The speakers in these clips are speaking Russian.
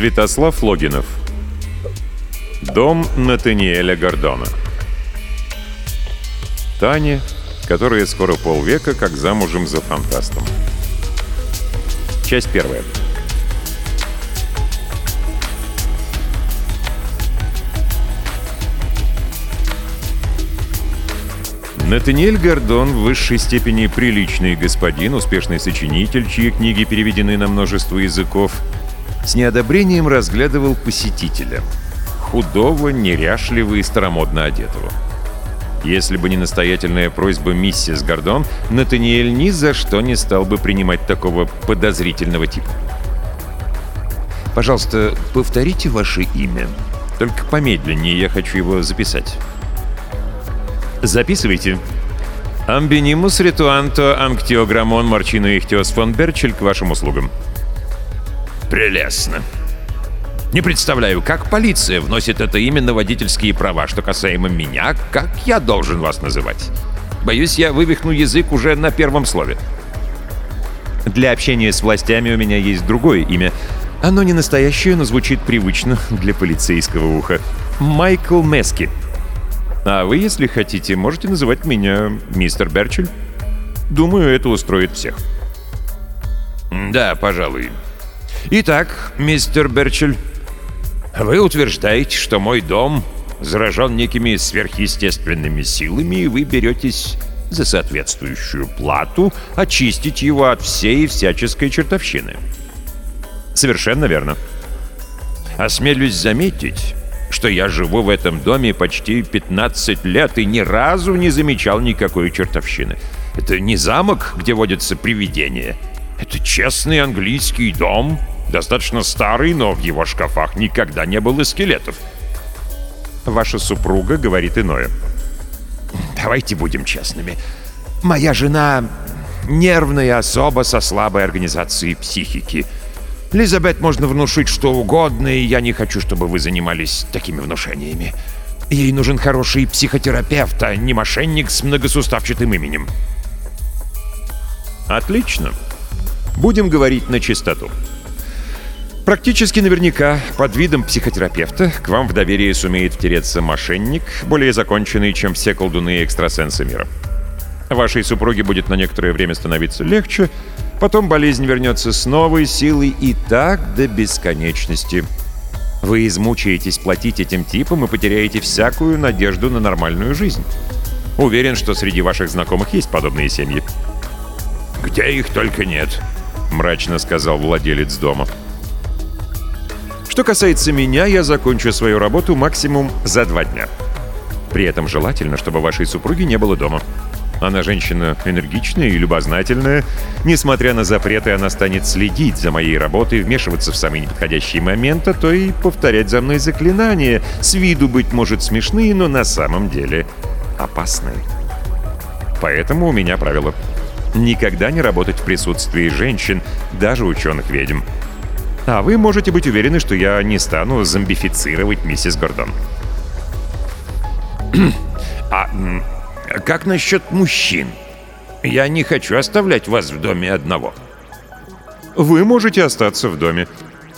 Святослав Логинов. Дом Натаниэля Гордона. Таня, которая скоро полвека как замужем за фантастом. Часть первая. Натаниэль Гордон в высшей степени приличный господин, успешный сочинитель, чьи книги переведены на множество языков – с неодобрением разглядывал посетителя. Худого, неряшливого и старомодно одетого. Если бы не настоятельная просьба миссис Гордон, Натаниэль ни за что не стал бы принимать такого подозрительного типа. «Пожалуйста, повторите ваше имя. Только помедленнее, я хочу его записать». «Записывайте». «Амбинимус ритуанто анктиограммон морчино ихтиос фон Берчель к вашим услугам». Прелестно. Не представляю, как полиция вносит это именно водительские права. Что касаемо меня, как я должен вас называть? Боюсь, я вывихну язык уже на первом слове. Для общения с властями у меня есть другое имя. Оно не настоящее, но звучит привычно для полицейского уха. Майкл Мески. А вы, если хотите, можете называть меня мистер Берчель. Думаю, это устроит всех. Да, пожалуй. Итак, мистер Берчель, вы утверждаете, что мой дом заражен некими сверхъестественными силами, и вы беретесь за соответствующую плату очистить его от всей всяческой чертовщины. Совершенно верно. Осмелюсь заметить, что я живу в этом доме почти 15 лет и ни разу не замечал никакой чертовщины. Это не замок, где водятся привидения. Это честный английский дом, Достаточно старый, но в его шкафах никогда не было скелетов. Ваша супруга говорит иное. Давайте будем честными. Моя жена — нервная особа со слабой организацией психики. Лизабет можно внушить что угодно, и я не хочу, чтобы вы занимались такими внушениями. Ей нужен хороший психотерапевт, а не мошенник с многосуставчатым именем. Отлично. Будем говорить на чистоту. Практически наверняка под видом психотерапевта к вам в доверие сумеет втереться мошенник, более законченный, чем все колдуны и экстрасенсы мира. Вашей супруге будет на некоторое время становиться легче, потом болезнь вернется с новой силой и так до бесконечности. Вы измучаетесь платить этим типам и потеряете всякую надежду на нормальную жизнь. Уверен, что среди ваших знакомых есть подобные семьи. «Где их только нет», — мрачно сказал владелец дома. «Где что касается меня, я закончу свою работу максимум за два дня. При этом желательно, чтобы вашей супруги не было дома. Она женщина энергичная и любознательная. Несмотря на запреты, она станет следить за моей работой, вмешиваться в самые неподходящие моменты, а то и повторять за мной заклинания, с виду, быть может, смешные, но на самом деле опасные. Поэтому у меня правило. Никогда не работать в присутствии женщин, даже ученых-ведьм. А вы можете быть уверены, что я не стану зомбифицировать миссис Гордон. а как насчет мужчин? Я не хочу оставлять вас в доме одного. Вы можете остаться в доме.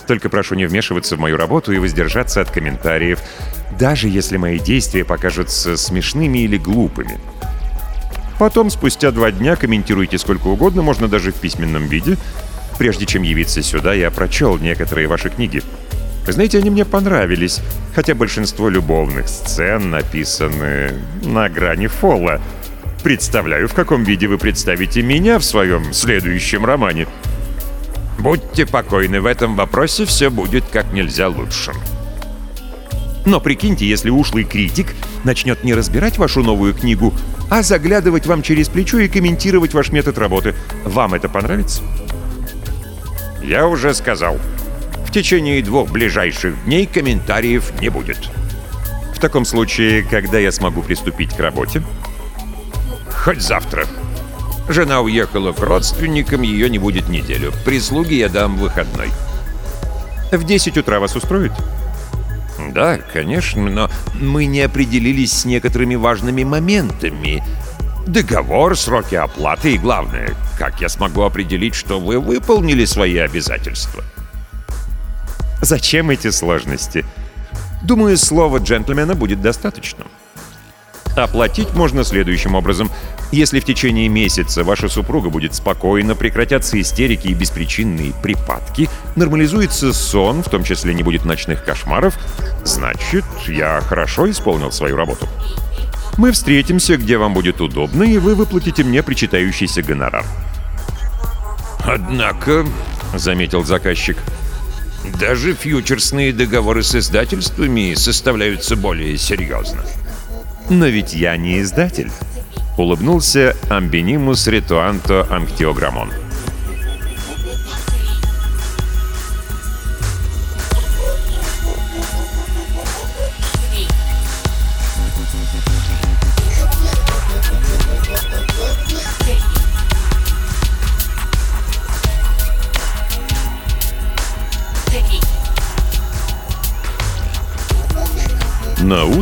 Только прошу не вмешиваться в мою работу и воздержаться от комментариев, даже если мои действия покажутся смешными или глупыми. Потом, спустя два дня, комментируйте сколько угодно, можно даже в письменном виде — Прежде чем явиться сюда, я прочел некоторые ваши книги. Знаете, они мне понравились, хотя большинство любовных сцен написаны на грани фола. Представляю, в каком виде вы представите меня в своем следующем романе. Будьте покойны, в этом вопросе все будет как нельзя лучше. Но прикиньте, если ушлый критик начнет не разбирать вашу новую книгу, а заглядывать вам через плечо и комментировать ваш метод работы. Вам это понравится? Я уже сказал. В течение двух ближайших дней комментариев не будет. В таком случае, когда я смогу приступить к работе? Хоть завтра. Жена уехала к родственникам, ее не будет неделю. Прислуги я дам выходной. В 10 утра вас устроит? Да, конечно, но мы не определились с некоторыми важными моментами. Договор, сроки оплаты и главное, как я смогу определить, что вы выполнили свои обязательства? Зачем эти сложности? Думаю, слова джентльмена будет достаточным. Оплатить можно следующим образом. Если в течение месяца ваша супруга будет спокойно, прекратятся истерики и беспричинные припадки, нормализуется сон, в том числе не будет ночных кошмаров, значит, я хорошо исполнил свою работу. Мы встретимся, где вам будет удобно, и вы выплатите мне причитающийся гонорар. Однако, заметил заказчик, даже фьючерсные договоры с издательствами составляются более серьезно. Но ведь я не издатель, улыбнулся Амбинимус Ритуанто Анктиограмон.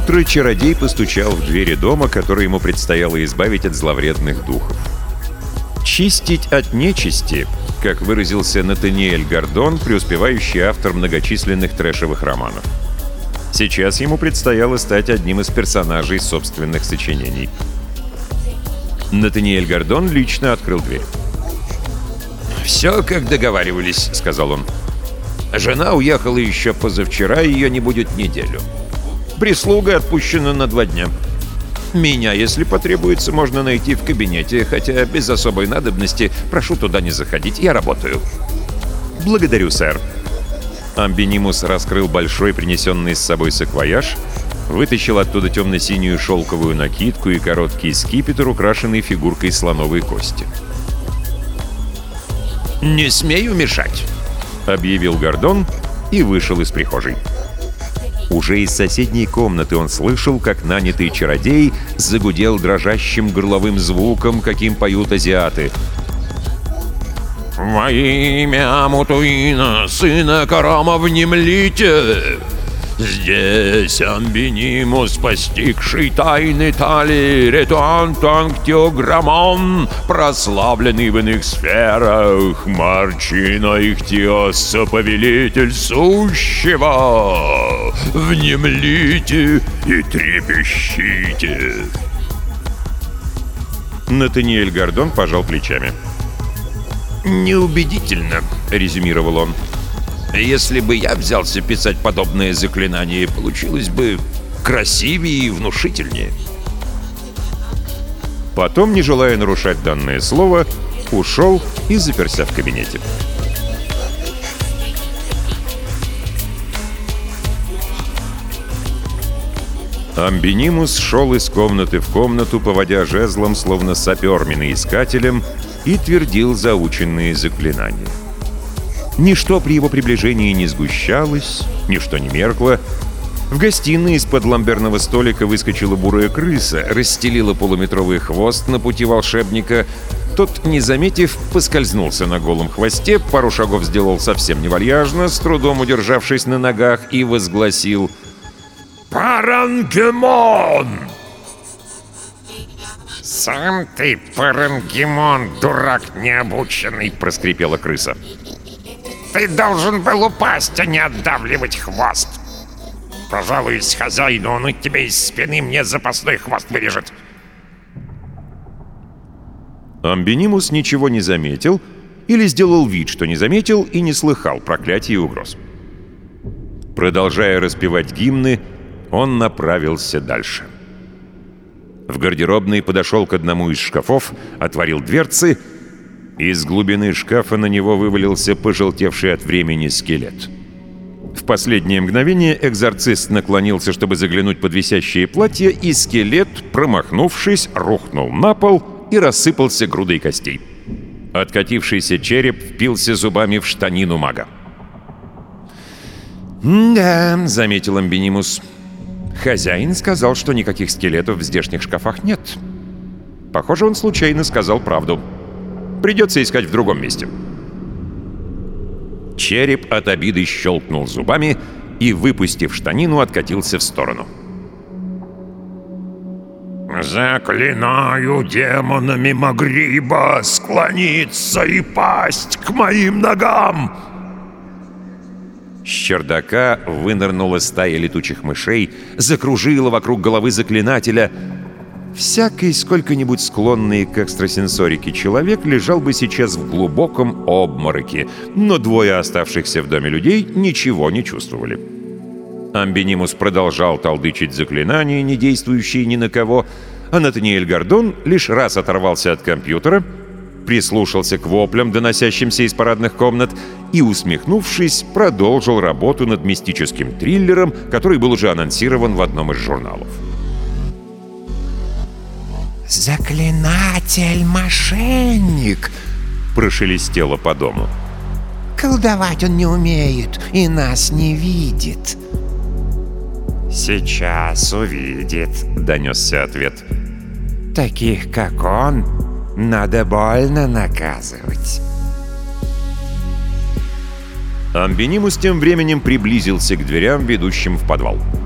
утро чародей постучал в двери дома, который ему предстояло избавить от зловредных духов. «Чистить от нечисти», как выразился Натаниэль Гордон, преуспевающий автор многочисленных трэшевых романов. Сейчас ему предстояло стать одним из персонажей собственных сочинений. Натаниэль Гордон лично открыл дверь. «Все, как договаривались», — сказал он. «Жена уехала еще позавчера, ее не будет неделю. Прислуга отпущена на два дня. Меня, если потребуется, можно найти в кабинете, хотя без особой надобности прошу туда не заходить, я работаю. Благодарю, сэр. Амбинимус раскрыл большой принесенный с собой саквояж, вытащил оттуда темно-синюю шелковую накидку и короткий скипетр, украшенный фигуркой слоновой кости. «Не смею мешать», — объявил Гордон и вышел из прихожей. Уже из соседней комнаты он слышал, как нанятый чародей загудел дрожащим горловым звуком, каким поют азиаты. «Во имя Мутуина, сына Карама, внемлите!» Здесь амбинимус, постигший тайны Талии, Ретуан Танктиограмон, прославленный в иных сферах, Марчина Ихтиоса, повелитель сущего, внемлите и трепещите. Натаниэль Гордон пожал плечами. «Неубедительно», — резюмировал он. Если бы я взялся писать подобные заклинания, получилось бы красивее и внушительнее. Потом, не желая нарушать данное слово, ушел и заперся в кабинете. Амбинимус шел из комнаты в комнату, поводя жезлом, словно саперменный искателем, и твердил заученные заклинания. Ничто при его приближении не сгущалось, ничто не меркло. В гостиной из-под ламберного столика выскочила бурая крыса, расстелила полуметровый хвост на пути волшебника. Тот, не заметив, поскользнулся на голом хвосте, пару шагов сделал совсем невальяжно, с трудом удержавшись на ногах, и возгласил «Парангемон!» «Сам ты, парангемон, дурак необученный!» — проскрипела крыса. «Крыса!» Ты должен был упасть, а не отдавливать хвост. Пожалуй, Пожалуюсь хозяину, он у тебя из спины мне запасной хвост вырежет. Амбинимус ничего не заметил или сделал вид, что не заметил и не слыхал проклятий и угроз. Продолжая распевать гимны, он направился дальше. В гардеробной подошел к одному из шкафов, отворил дверцы — из глубины шкафа на него вывалился пожелтевший от времени скелет. В последнее мгновение экзорцист наклонился, чтобы заглянуть под висящее платье, и скелет, промахнувшись, рухнул на пол и рассыпался грудой костей. Откатившийся череп впился зубами в штанину мага. «Да», — заметил Амбинимус, — «хозяин сказал, что никаких скелетов в здешних шкафах нет. Похоже, он случайно сказал правду». Придется искать в другом месте». Череп от обиды щелкнул зубами и, выпустив штанину, откатился в сторону. «Заклинаю демонами Магриба склониться и пасть к моим ногам!» С чердака вынырнула стая летучих мышей, закружила вокруг головы заклинателя — Всякий сколько-нибудь склонный к экстрасенсорике человек лежал бы сейчас в глубоком обмороке, но двое оставшихся в доме людей ничего не чувствовали. Амбинимус продолжал толдычить заклинания, не действующие ни на кого, а Натаниэль Гордон лишь раз оторвался от компьютера, прислушался к воплям, доносящимся из парадных комнат, и, усмехнувшись, продолжил работу над мистическим триллером, который был уже анонсирован в одном из журналов. «Заклинатель, мошенник!» — прошелестело по дому. «Колдовать он не умеет и нас не видит». «Сейчас увидит», — донесся ответ. «Таких, как он, надо больно наказывать». Амбинимус тем временем приблизился к дверям, ведущим в подвал. «Подвал».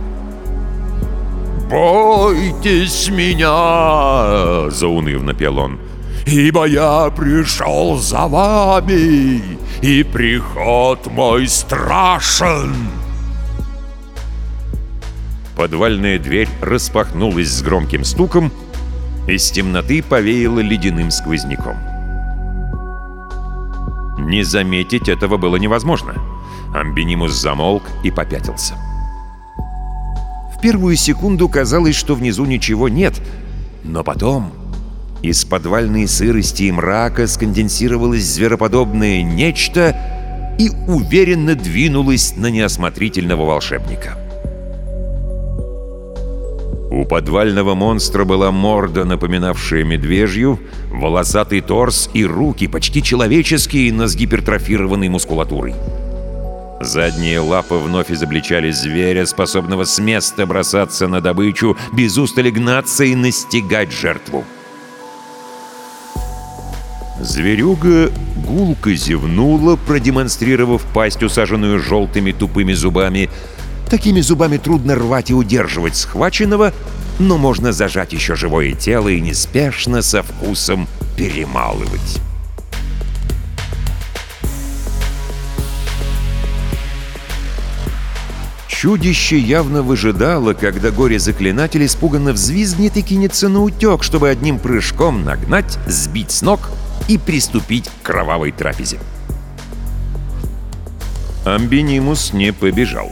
«Бойтесь меня!» — заунывно пел он. «Ибо я пришел за вами, и приход мой страшен!» Подвальная дверь распахнулась с громким стуком, из темноты повеяло ледяным сквозняком. Не заметить этого было невозможно. Амбинимус замолк и попятился первую секунду казалось, что внизу ничего нет, но потом из подвальной сырости и мрака сконденсировалось звероподобное нечто и уверенно двинулось на неосмотрительного волшебника. У подвального монстра была морда, напоминавшая медвежью, волосатый торс и руки, почти человеческие, но с гипертрофированной мускулатурой. Задние лапы вновь изобличали зверя, способного с места бросаться на добычу, без устали гнаться и настигать жертву. Зверюга гулко зевнула, продемонстрировав пасть, усаженную желтыми тупыми зубами. Такими зубами трудно рвать и удерживать схваченного, но можно зажать еще живое тело и неспешно со вкусом перемалывать. Чудище явно выжидало, когда горе-заклинатель испуганно взвизгнет и кинется на утек, чтобы одним прыжком нагнать, сбить с ног и приступить к кровавой трапезе. Амбинимус не побежал.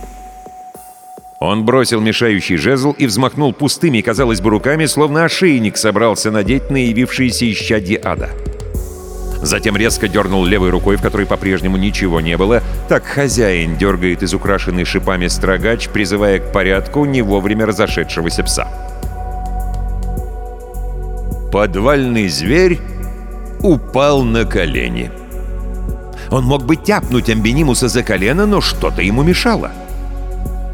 Он бросил мешающий жезл и взмахнул пустыми, казалось бы, руками, словно ошейник собрался надеть на явившиеся исчадье ада. «Амбинимус» Затем резко дернул левой рукой, в которой по-прежнему ничего не было. Так хозяин дергает из украшенной шипами строгач, призывая к порядку не вовремя разошедшегося пса. Подвальный зверь упал на колени. Он мог бы тяпнуть Амбинимуса за колено, но что-то ему мешало —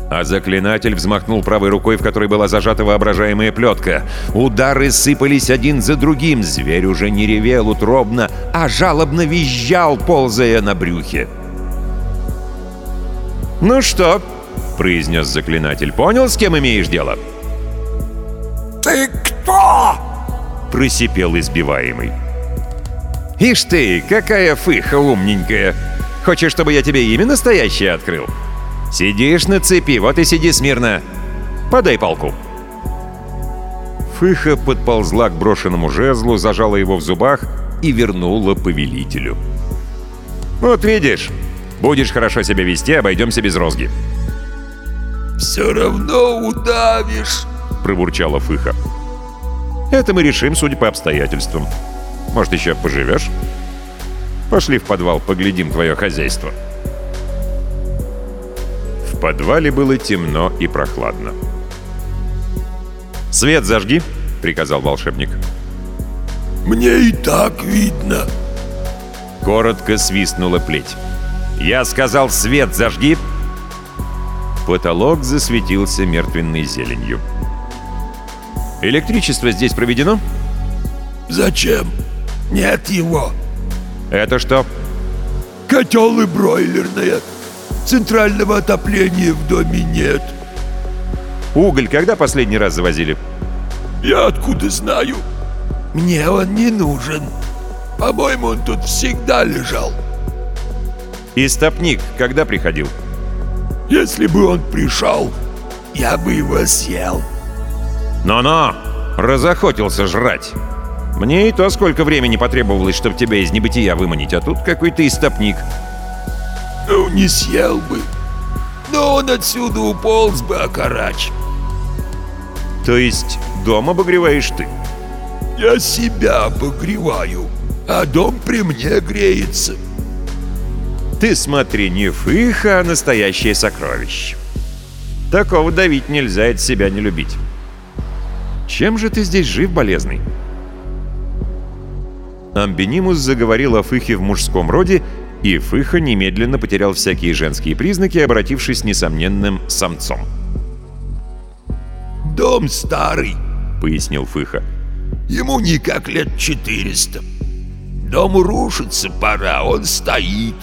а заклинатель взмахнул правой рукой, в которой была зажата воображаемая плетка. Удары сыпались один за другим. Зверь уже не ревел утробно, а жалобно визжал, ползая на брюхе. «Ну что?» — произнес заклинатель. «Понял, с кем имеешь дело?» «Ты кто?» — просипел избиваемый. «Ишь ты, какая фыха умненькая! Хочешь, чтобы я тебе имя настоящее открыл?» Сидишь на цепи, вот и сиди смирно. Подай палку. Фыха подползла к брошенному жезлу, зажала его в зубах и вернула повелителю. «Вот видишь, будешь хорошо себя вести, обойдемся без розги». «Все равно удавишь», — пробурчала Фыха. «Это мы решим, судя по обстоятельствам. Может, еще поживешь? Пошли в подвал, поглядим твое хозяйство». Подвале было темно и прохладно. «Свет зажги!» — приказал волшебник. «Мне и так видно!» Коротко свистнула плеть. «Я сказал, свет зажги!» Потолок засветился мертвенной зеленью. «Электричество здесь проведено?» «Зачем? Нет его!» «Это что?» «Котел и бройлерная!» Центрального отопления в доме нет. Уголь когда последний раз завозили? Я откуда знаю? Мне он не нужен. По-моему, он тут всегда лежал. Истопник когда приходил? Если бы он пришел, я бы его съел. Но-но, разохотился жрать. Мне и то сколько времени потребовалось, чтобы тебя из небытия выманить, а тут какой-то истопник. Ну, не съел бы. Но он отсюда уполз бы, окарач. То есть дом обогреваешь ты? Я себя обогреваю, а дом при мне греется. Ты смотри, не фых, а настоящее сокровище. Такого давить нельзя, от себя не любить. Чем же ты здесь жив, болезный? Амбинимус заговорил о фыхе в мужском роде и Фыха немедленно потерял всякие женские признаки, обратившись несомненным самцом. «Дом старый», — пояснил Фыха. «Ему никак лет четыреста. Дому рушится пора, он стоит.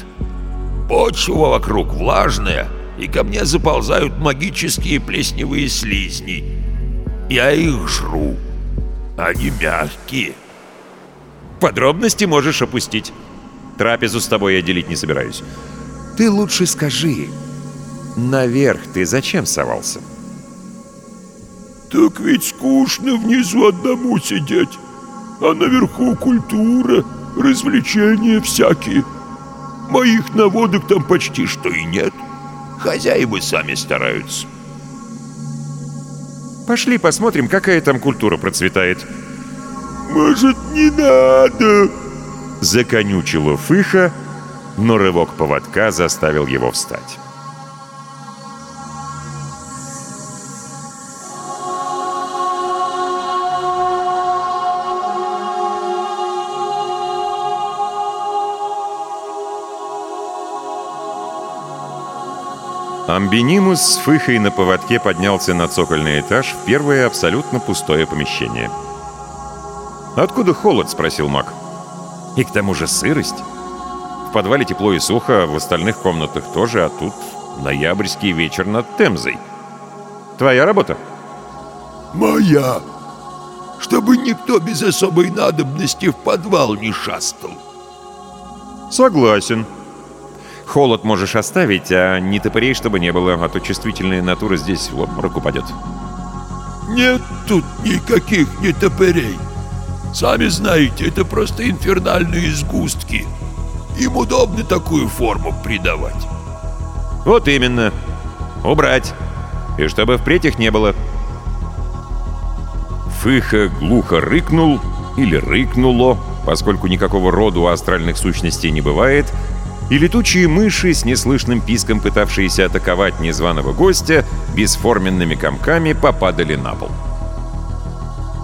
Почва вокруг влажная, и ко мне заползают магические плесневые слизни. Я их жру. Они мягкие». «Подробности можешь опустить», Трапезу с тобой я делить не собираюсь. Ты лучше скажи, наверх ты зачем совался? Так ведь скучно внизу одному сидеть, а наверху культура, развлечения всякие. Моих наводок там почти что и нет. Хозяева сами стараются. Пошли посмотрим, какая там культура процветает. Может, не надо? Законючило Фыха, но рывок поводка заставил его встать. Амбинимус с фыхой на поводке поднялся на цокольный этаж в первое абсолютно пустое помещение. «Откуда холод?» — спросил Мак. «Мак». И к тому же сырость. В подвале тепло и сухо, в остальных комнатах тоже, а тут ноябрьский вечер над Темзой. Твоя работа? Моя. Чтобы никто без особой надобности в подвал не шастал. Согласен. Холод можешь оставить, а не топорей, чтобы не было, а то чувствительная натура здесь в обморок упадет. Нет тут никаких не топорей. Сами знаете, это просто инфернальные сгустки. Им удобно такую форму придавать. Вот именно. Убрать. И чтобы впредь их не было. Фыха глухо рыкнул или рыкнуло, поскольку никакого рода у астральных сущностей не бывает, и летучие мыши, с неслышным писком пытавшиеся атаковать незваного гостя, бесформенными комками попадали на пол.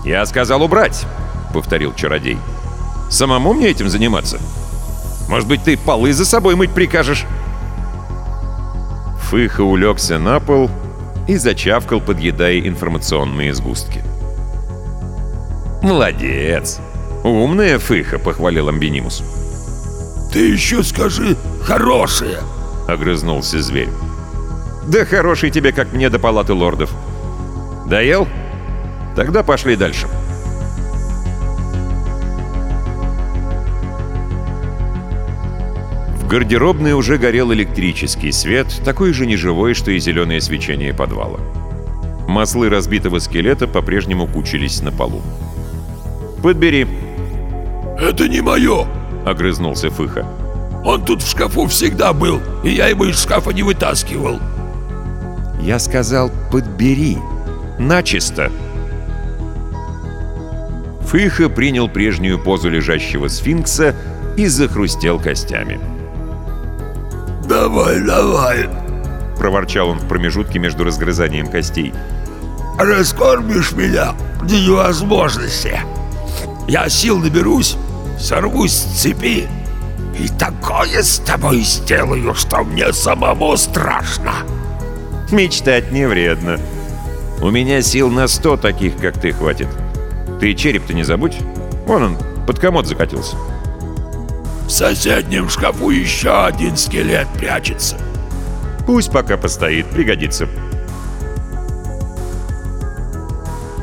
«Я сказал убрать!» — повторил чародей. «Самому мне этим заниматься? Может быть, ты полы за собой мыть прикажешь?» Фыха улегся на пол и зачавкал, подъедая информационные сгустки. «Молодец! Умная Фыха!» — похвалил Амбинимус. «Ты еще скажи «хорошая!» — огрызнулся зверь. «Да хороший тебе, как мне, до палаты лордов!» «Доел? Тогда пошли дальше!» гардеробной уже горел электрический свет, такой же неживой, что и зеленое свечение подвала. Маслы разбитого скелета по-прежнему кучились на полу. «Подбери». «Это не мое!» — огрызнулся Фыха. «Он тут в шкафу всегда был, и я его из шкафа не вытаскивал». «Я сказал, подбери. Начисто!» Фыха принял прежнюю позу лежащего сфинкса и захрустел костями. «Давай, давай!» — проворчал он в промежутке между разгрызанием костей. «Раскормишь меня до невозможности! Я сил наберусь, сорвусь с цепи и такое с тобой сделаю, что мне самому страшно!» «Мечтать не вредно. У меня сил на сто таких, как ты, хватит. Ты череп-то не забудь. Вон он, под комод закатился». В соседнем шкафу еще один скелет прячется. Пусть пока постоит, пригодится.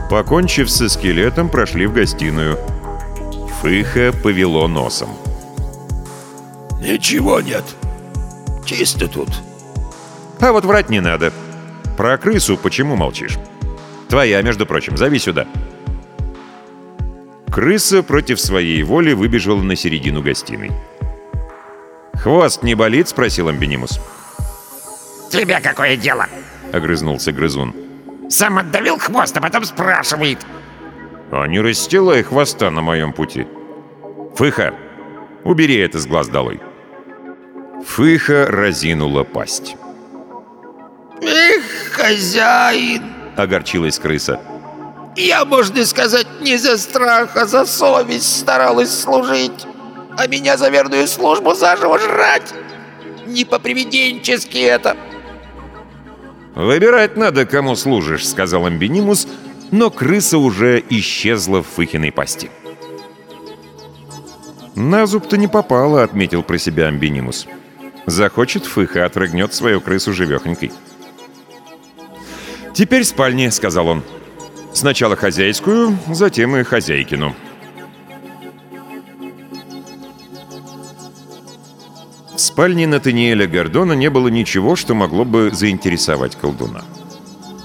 Покончив со скелетом, прошли в гостиную. Фыха повело носом. «Ничего нет. Чисто тут». «А вот врать не надо. Про крысу почему молчишь? Твоя, между прочим, зови сюда». Крыса против своей воли выбежала на середину гостиной. «Хвост не болит?» — спросил Амбинимус. «Тебе какое дело?» — огрызнулся грызун. «Сам отдавил хвост, а потом спрашивает». «А не расстилай хвоста на моем пути». «Фыха, убери это с глаз долой». Фыха разинула пасть. «Эх, хозяин!» — огорчилась крыса. Я, можно сказать, не за страх, а за совесть старалась служить, а меня за верную службу заживо жрать. Не по-привиденчески это. «Выбирать надо, кому служишь», — сказал Амбинимус, но крыса уже исчезла в Фыхиной пасти. «На зуб-то не попало», — отметил про себя Амбинимус. «Захочет Фыха, отрыгнет свою крысу живехонькой». «Теперь спальня», — сказал он. Сначала хозяйскую, затем и хозяйкину. В спальне Натаниэля Гордона не было ничего, что могло бы заинтересовать колдуна.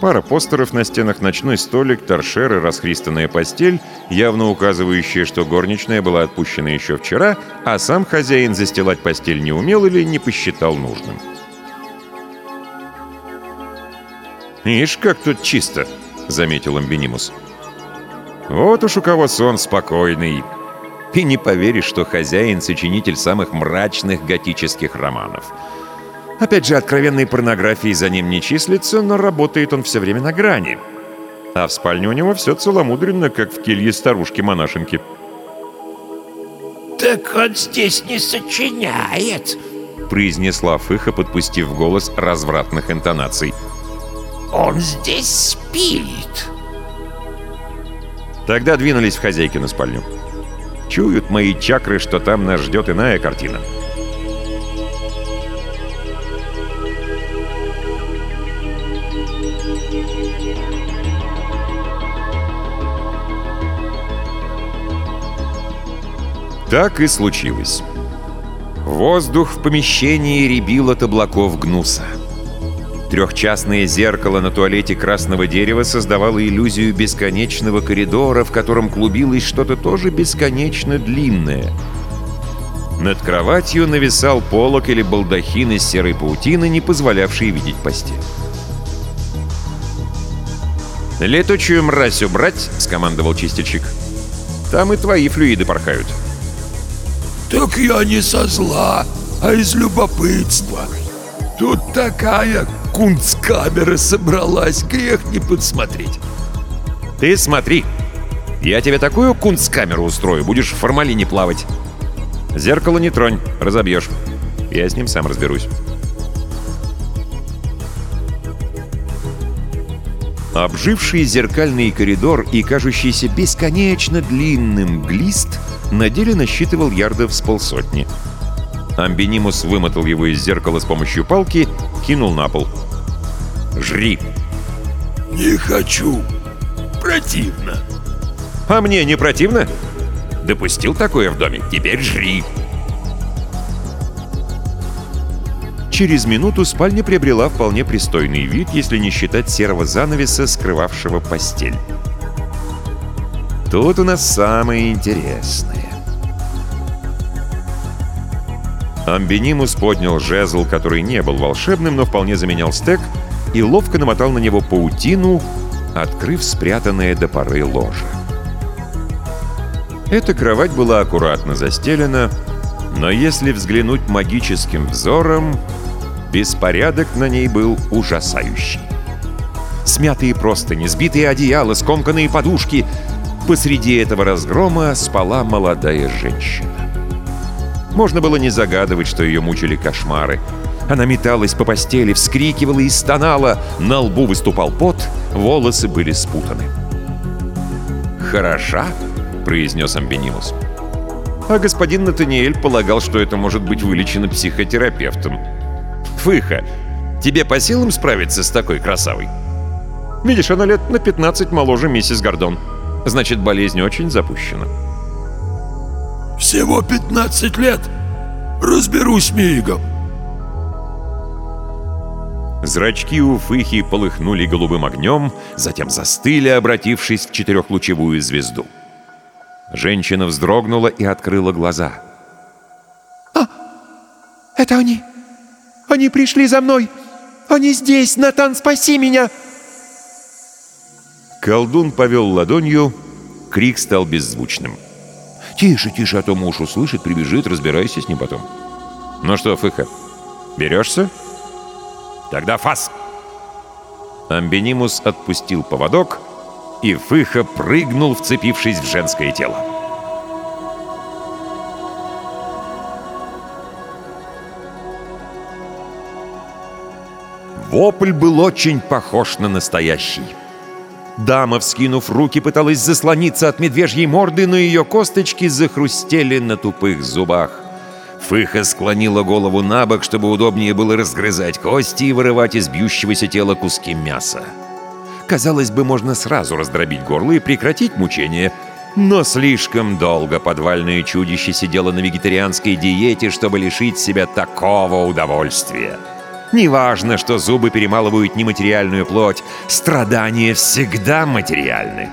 Пара постеров на стенах, ночной столик, торшеры, расхристанная постель, явно указывающие, что горничная была отпущена еще вчера, а сам хозяин застилать постель не умел или не посчитал нужным. «Ишь, как тут чисто!» — заметил Амбинимус. «Вот уж у кого сон спокойный. И не поверишь, что хозяин — сочинитель самых мрачных готических романов. Опять же, откровенной порнографии за ним не числится, но работает он все время на грани. А в спальне у него все целомудренно, как в келье старушки-монашенки». «Так он здесь не сочиняет», — произнесла Фыха, подпустив голос развратных интонаций — он здесь спит!» Тогда двинулись в хозяйкину спальню. Чуют мои чакры, что там нас ждет иная картина. Так и случилось. Воздух в помещении рябил от облаков гнуса. Трехчастное зеркало на туалете красного дерева создавало иллюзию бесконечного коридора, в котором клубилось что-то тоже бесконечно длинное. Над кроватью нависал полок или балдахин из серой паутины, не позволявший видеть постель. «Летучую мразь убрать!» — скомандовал чистильщик. «Там и твои флюиды порхают». «Так я не со зла, а из любопытства. Тут такая кунцкамера собралась, грех не подсмотреть. Ты смотри. Я тебе такую кунцкамеру устрою, будешь в формалине плавать. Зеркало не тронь, разобьешь. Я с ним сам разберусь. Обживший зеркальный коридор и кажущийся бесконечно длинным глист на деле насчитывал ярдов с полсотни. Амбинимус вымотал его из зеркала с помощью палки кинул на пол. «Жри!» «Не хочу! Противно!» «А мне не противно? Допустил такое в доме, теперь жри!» Через минуту спальня приобрела вполне пристойный вид, если не считать серого занавеса, скрывавшего постель. Тут у нас самое интересное. Амбинимус поднял жезл, который не был волшебным, но вполне заменял стек, и ловко намотал на него паутину, открыв спрятанное до поры ложе. Эта кровать была аккуратно застелена, но если взглянуть магическим взором, беспорядок на ней был ужасающий. Смятые простыни, сбитые одеяла, скомканные подушки. Посреди этого разгрома спала молодая женщина. Можно было не загадывать, что ее мучили кошмары. Она металась по постели, вскрикивала и стонала. На лбу выступал пот, волосы были спутаны. «Хороша?» — произнес Амбинимус. А господин Натаниэль полагал, что это может быть вылечено психотерапевтом. «Фыха, тебе по силам справиться с такой красавой?» «Видишь, она лет на 15 моложе миссис Гордон. Значит, болезнь очень запущена». Всего 15 лет. Разберусь мигом. Зрачки у Фыхи полыхнули голубым огнем, затем застыли, обратившись в четырехлучевую звезду. Женщина вздрогнула и открыла глаза. «А, это они! Они пришли за мной! Они здесь! Натан, спаси меня!» Колдун повел ладонью, крик стал беззвучным. «Тише, тише, а то муж услышит, прибежит, разбирайся с ним потом». «Ну что, Фыха, берешься?» «Тогда фас!» Амбинимус отпустил поводок, и Фыха прыгнул, вцепившись в женское тело. Вопль был очень похож на настоящий. Дама, вскинув руки, пыталась заслониться от медвежьей морды, но ее косточки захрустели на тупых зубах. Фыха склонила голову на бок, чтобы удобнее было разгрызать кости и вырывать из бьющегося тела куски мяса. Казалось бы, можно сразу раздробить горло и прекратить мучение, но слишком долго подвальное чудище сидело на вегетарианской диете, чтобы лишить себя такого удовольствия. Неважно, что зубы перемалывают нематериальную плоть, страдания всегда материальны.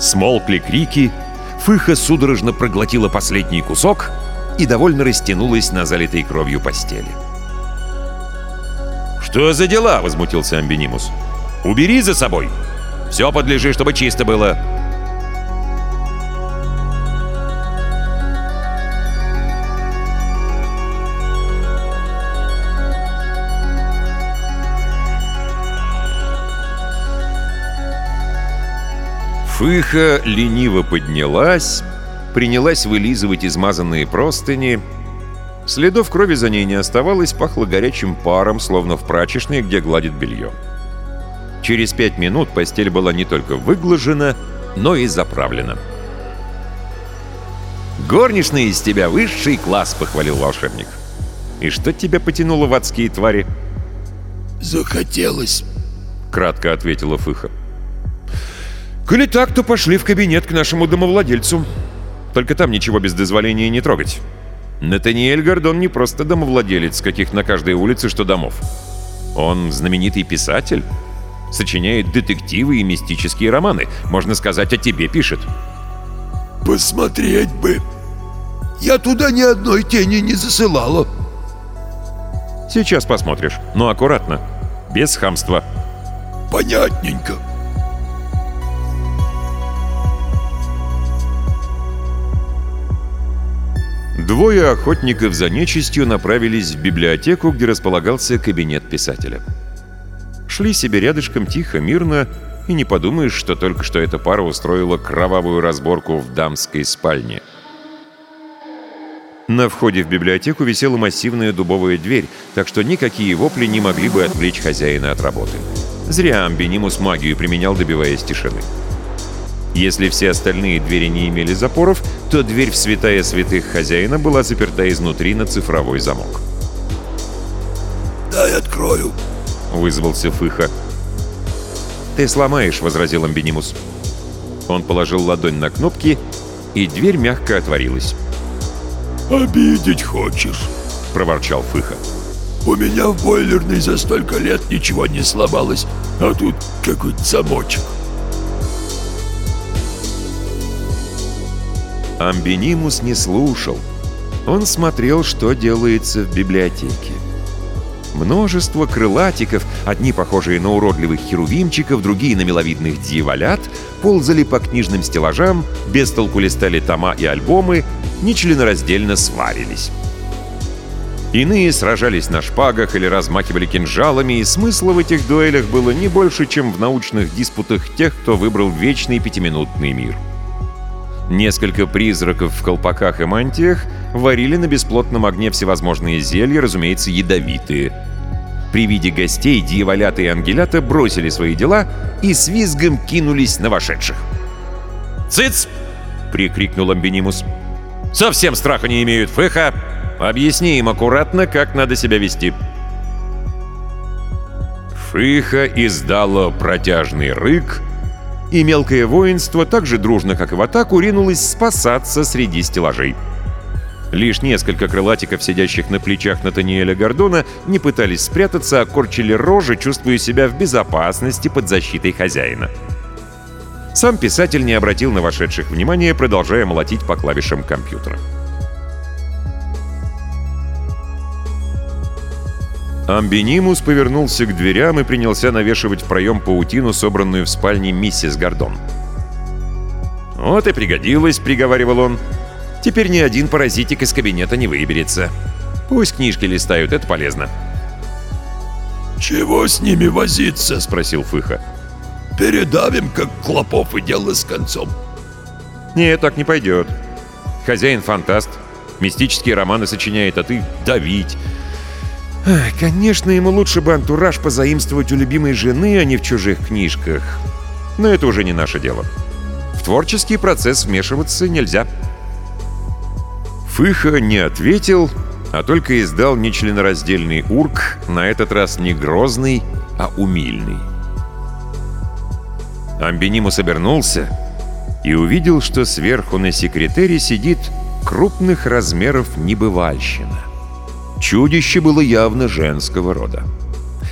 Смолкли крики, Фыха судорожно проглотила последний кусок и довольно растянулась на залитой кровью постели. «Что за дела?» — возмутился Амбинимус. «Убери за собой! Все подлежи, чтобы чисто было!» Фыха лениво поднялась, принялась вылизывать измазанные простыни. Следов крови за ней не оставалось, пахло горячим паром, словно в прачечной, где гладит белье. Через пять минут постель была не только выглажена, но и заправлена. «Горничная из тебя высший класс!» — похвалил волшебник. «И что тебя потянуло в адские твари?» «Захотелось», — кратко ответила Фыха. Коли так, то пошли в кабинет к нашему домовладельцу. Только там ничего без дозволения не трогать. Натаниэль Гордон не просто домовладелец, каких на каждой улице что домов. Он знаменитый писатель. Сочиняет детективы и мистические романы. Можно сказать, о тебе пишет. «Посмотреть бы! Я туда ни одной тени не засылала!» «Сейчас посмотришь, но аккуратно, без хамства». «Понятненько!» Двое охотников за нечистью направились в библиотеку, где располагался кабинет писателя. Шли себе рядышком тихо, мирно, и не подумаешь, что только что эта пара устроила кровавую разборку в дамской спальне. На входе в библиотеку висела массивная дубовая дверь, так что никакие вопли не могли бы отвлечь хозяина от работы. Зря Амбинимус магию применял, добиваясь тишины. Если все остальные двери не имели запоров, то дверь в святая святых хозяина была заперта изнутри на цифровой замок. «Дай открою», — вызвался Фыха. «Ты сломаешь», — возразил Амбинимус. Он положил ладонь на кнопки, и дверь мягко отворилась. «Обидеть хочешь?» — проворчал Фыха. «У меня в бойлерной за столько лет ничего не сломалось, а тут какой-то замочек». Амбинимус не слушал. Он смотрел, что делается в библиотеке. Множество крылатиков, одни похожие на уродливых херувимчиков, другие на миловидных дьяволят, ползали по книжным стеллажам, без толку листали тома и альбомы, нечленораздельно сварились. Иные сражались на шпагах или размахивали кинжалами, и смысла в этих дуэлях было не больше, чем в научных диспутах тех, кто выбрал вечный пятиминутный мир. Несколько призраков в колпаках и мантиях варили на бесплотном огне всевозможные зелья, разумеется, ядовитые. При виде гостей дьяволята и ангелята бросили свои дела и с визгом кинулись на вошедших. «Цыц!» — прикрикнул Амбенимус. «Совсем страха не имеют, Фыха! Объясни им аккуратно, как надо себя вести!» Фыха издала протяжный рык — и мелкое воинство, так же дружно, как и в атаку, ринулось спасаться среди стеллажей. Лишь несколько крылатиков, сидящих на плечах Натаниэля Гордона, не пытались спрятаться, а корчили рожи, чувствуя себя в безопасности под защитой хозяина. Сам писатель не обратил на вошедших внимания, продолжая молотить по клавишам компьютера. Амбинимус повернулся к дверям и принялся навешивать в проем паутину, собранную в спальне миссис Гордон. «Вот и пригодилось», — приговаривал он. «Теперь ни один паразитик из кабинета не выберется. Пусть книжки листают, это полезно». «Чего с ними возиться?» — спросил Фыха. «Передавим, как клопов, и дело с концом». «Нет, так не пойдет. Хозяин фантаст, мистические романы сочиняет, а ты давить, Конечно, ему лучше бы антураж позаимствовать у любимой жены, а не в чужих книжках. Но это уже не наше дело. В творческий процесс вмешиваться нельзя. Фыха не ответил, а только издал нечленораздельный урк, на этот раз не грозный, а умильный. Амбинимус обернулся и увидел, что сверху на секретаре сидит крупных размеров небывальщина. Чудище было явно женского рода.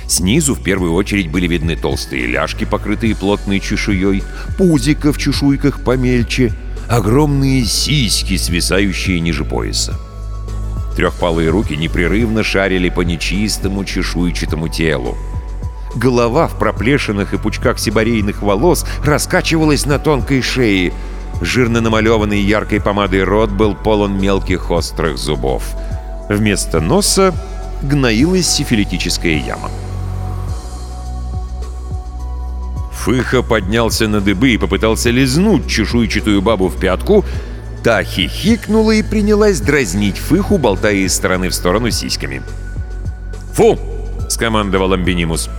Снизу в первую очередь были видны толстые ляжки, покрытые плотной чешуей, пузико в чешуйках помельче, огромные сиськи, свисающие ниже пояса. Трехпалые руки непрерывно шарили по нечистому чешуйчатому телу. Голова в проплешинах и пучках сибарейных волос раскачивалась на тонкой шее. Жирно намалеванный яркой помадой рот был полон мелких острых зубов — Вместо носа гноилась сифилитическая яма. Фыха поднялся на дыбы и попытался лизнуть чешуйчатую бабу в пятку. Та хихикнула и принялась дразнить Фыху, болтая из стороны в сторону сиськами. «Фу!» — скомандовал Амбинимус.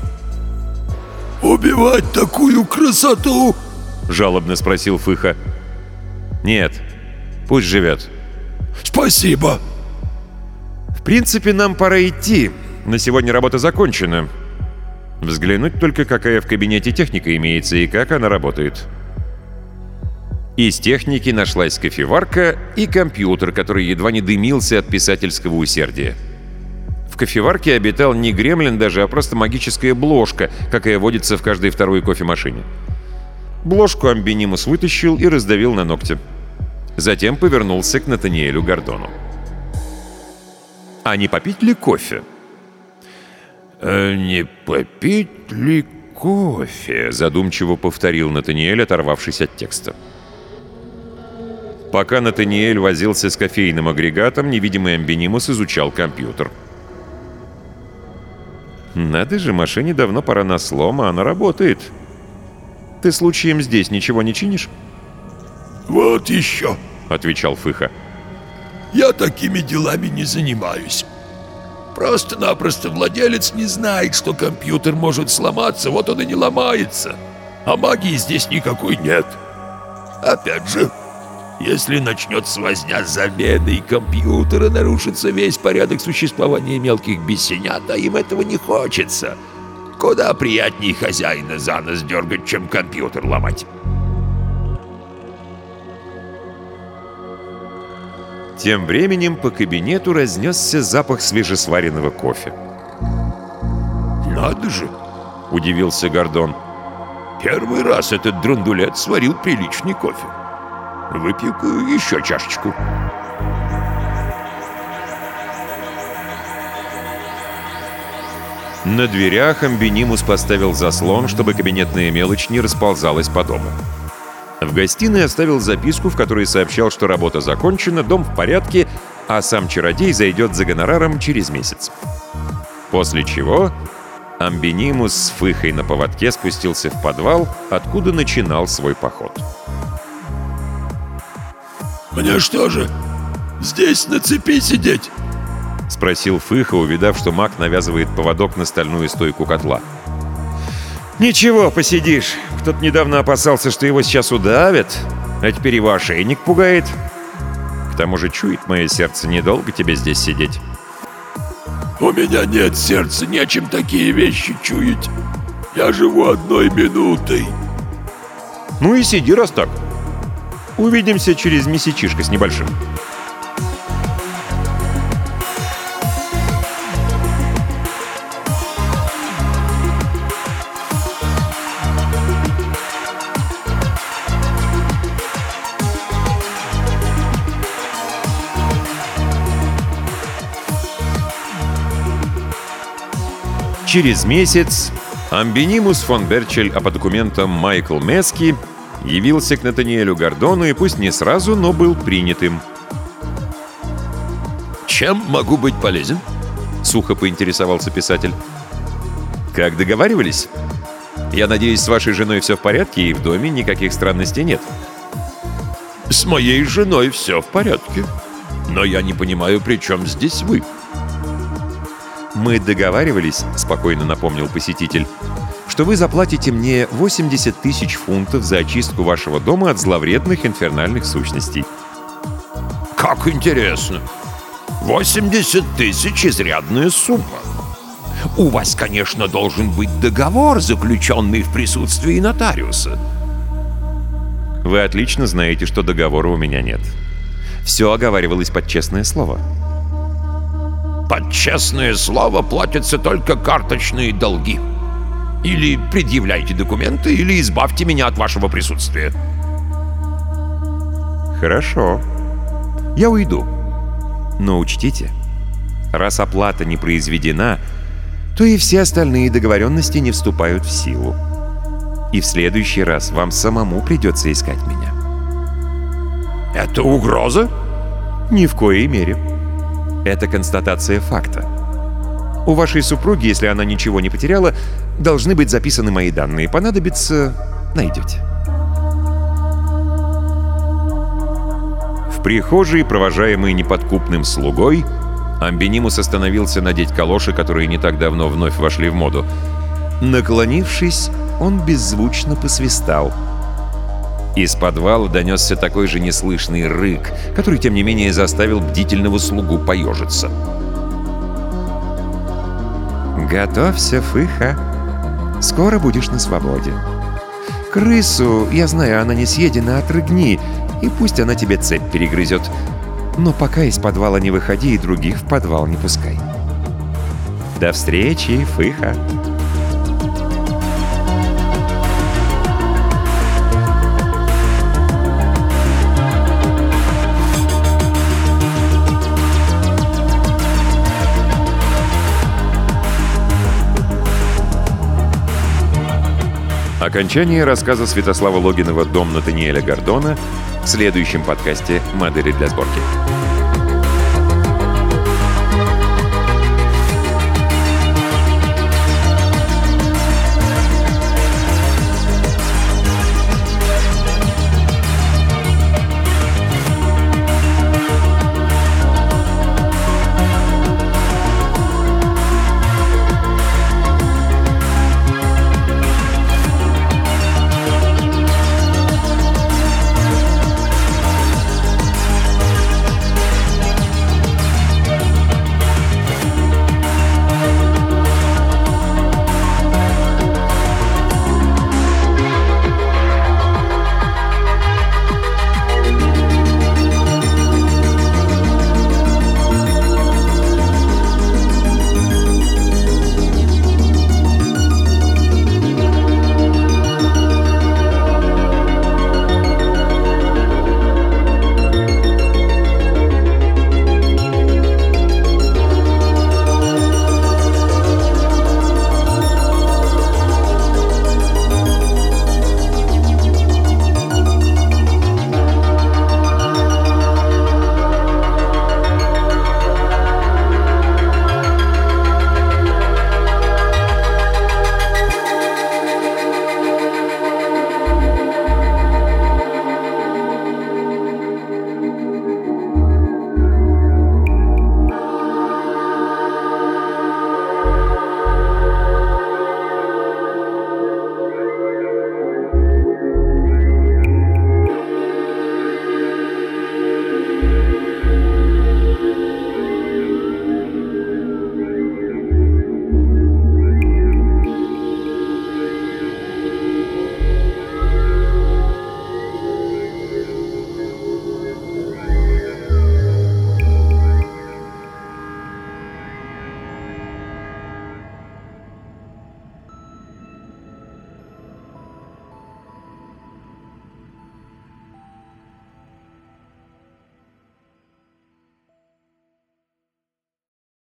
«Убивать такую красоту?» — жалобно спросил Фыха. «Нет, пусть живет». «Спасибо!» принципе, нам пора идти. На сегодня работа закончена. Взглянуть только, какая в кабинете техника имеется и как она работает. Из техники нашлась кофеварка и компьютер, который едва не дымился от писательского усердия. В кофеварке обитал не гремлин даже, а просто магическая бложка, какая водится в каждой второй кофемашине. Бложку Амбинимус вытащил и раздавил на ногте. Затем повернулся к Натаниэлю Гордону а не попить ли кофе?» «А не попить ли кофе?» — задумчиво повторил Натаниэль, оторвавшись от текста. Пока Натаниэль возился с кофейным агрегатом, невидимый Амбенимус изучал компьютер. «Надо же, машине давно пора на слом, а она работает. Ты случаем здесь ничего не чинишь?» «Вот еще», — отвечал Фыха. «Фыха». Я такими делами не занимаюсь. Просто-напросто владелец не знает, что компьютер может сломаться, вот он и не ломается. А магии здесь никакой нет. Опять же, если начнется возня с заменой компьютера, нарушится весь порядок существования мелких бесенят, а им этого не хочется. Куда приятнее хозяина за нос дергать, чем компьютер ломать. Тем временем по кабинету разнесся запах свежесваренного кофе. «Надо же!» — удивился Гордон. «Первый раз этот драндулет сварил приличный кофе. Выпью-ка еще чашечку». На дверях Амбинимус поставил заслон, чтобы кабинетная мелочь не расползалась по дому гостиной оставил записку, в которой сообщал, что работа закончена, дом в порядке, а сам чародей зайдет за гонораром через месяц. После чего Амбинимус с фыхой на поводке спустился в подвал, откуда начинал свой поход. «Мне что же, здесь на цепи сидеть?» — спросил Фыха, увидав, что маг навязывает поводок на стальную стойку котла. — «Ничего, посидишь. Кто-то недавно опасался, что его сейчас удавят, а теперь его ошейник пугает. К тому же чует мое сердце, недолго тебе здесь сидеть». «У меня нет сердца, нечем такие вещи чуять. Я живу одной минутой». «Ну и сиди, раз так. Увидимся через месячишко с небольшим». Через месяц Амбинимус фон Берчель, а по документам Майкл Мески, явился к Натаниэлю Гордону и пусть не сразу, но был принятым. «Чем могу быть полезен?» — сухо поинтересовался писатель. «Как договаривались? Я надеюсь, с вашей женой все в порядке и в доме никаких странностей нет?» «С моей женой все в порядке. Но я не понимаю, при чем здесь вы?» «Мы договаривались», — спокойно напомнил посетитель, «что вы заплатите мне 80 тысяч фунтов за очистку вашего дома от зловредных инфернальных сущностей». «Как интересно! 80 тысяч — изрядная сумма. У вас, конечно, должен быть договор, заключенный в присутствии нотариуса». «Вы отлично знаете, что договора у меня нет. Все оговаривалось под честное слово». Под честное слово платятся только карточные долги. Или предъявляйте документы, или избавьте меня от вашего присутствия. Хорошо. Я уйду. Но учтите, раз оплата не произведена, то и все остальные договоренности не вступают в силу. И в следующий раз вам самому придется искать меня. Это угроза? Ни в коей мере. Это констатация факта. У вашей супруги, если она ничего не потеряла, должны быть записаны мои данные. Понадобится — найдете. В прихожей, провожаемый неподкупным слугой, Амбинимус остановился надеть калоши, которые не так давно вновь вошли в моду. Наклонившись, он беззвучно посвистал — из подвала донесся такой же неслышный рык, который, тем не менее, заставил бдительного слугу поежиться. «Готовься, Фыха. Скоро будешь на свободе. Крысу, я знаю, она не съедена, а отрыгни, и пусть она тебе цепь перегрызет. Но пока из подвала не выходи и других в подвал не пускай. До встречи, Фыха!» Окончание рассказа Святослава Логинова «Дом Натаниэля Гордона» в следующем подкасте «Модели для сборки».